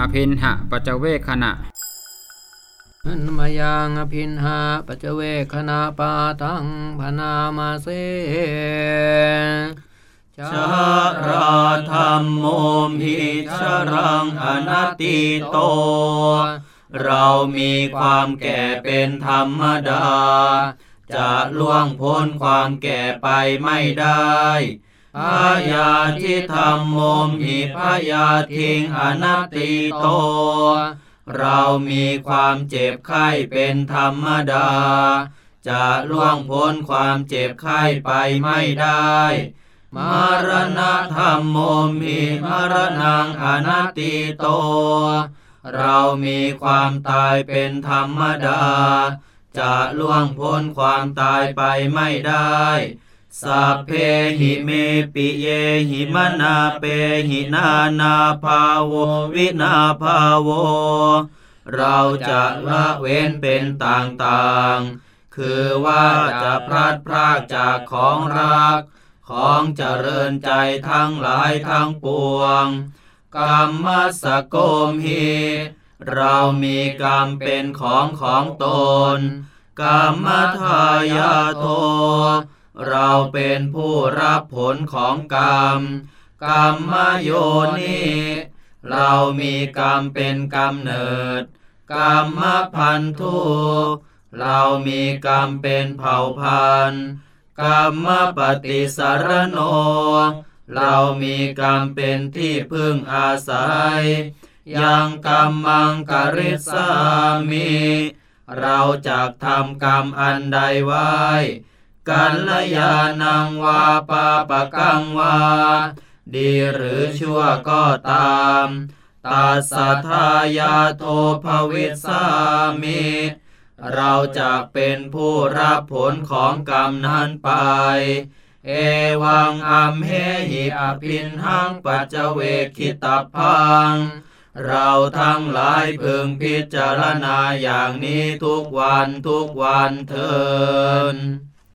อภินหะปัจเจเวคขณะอันมายังอภินหาปัจเจเวคขณะปาตังพนามาเสชาราธรรมโมหิชรังอนัตติโต เรามีความแก่เป็นธรรมดา จะล่วงพ้นความแก่ไปไม่ได้ พยาทิธรรมโมหิพยาทิงอนัตติโต เรามีความเจ็บไข้เป็นธรรมดา จะล่วงพ้นความเจ็บไข้ไปไม่ได้ มรณะธรรมโมมิมรณังอนัตติโต เรามีความตายเป็นธรรมดา จะล่วงพ้นความตายไปไม่ได้ สัพเพหิเมปิเยหิมนาเปหินานาภาโววินาภาโว เราจะละเว้นเป็นต่างๆ คือว่าจะพลัดพรากจากของรัก ของเจริญใจทั้งหลายทั้งปวงกรรมสโกมหิเรามีกรรมเป็นของของตนกรรมทายาโท เราเป็นผู้รับผลของกรรม กรรมโยนิเรามีกรรมเป็นกำเนิด กรรมพันธุเรามีกรรมเป็นเผ่าพันธุ์กรรมปฏิสารโน เรามีกรรมเป็นที่พึ่งอาศัย ยังกรรมมังกริสามิเราจะทำกรรมอันใดไว้ กัลยาณังวาปาปะกังวา ดีหรือชั่วก็ตามตาสัทายาโทภวิสามิ เราจะเป็นผู้รับผลของกรรมนั้นไป เอวังอัมเหหิอภินหังปัจเจเวคิตาพัง เราทั้งหลายพึงพิจารณาอย่างนี้ทุกวันทุกวันเถิน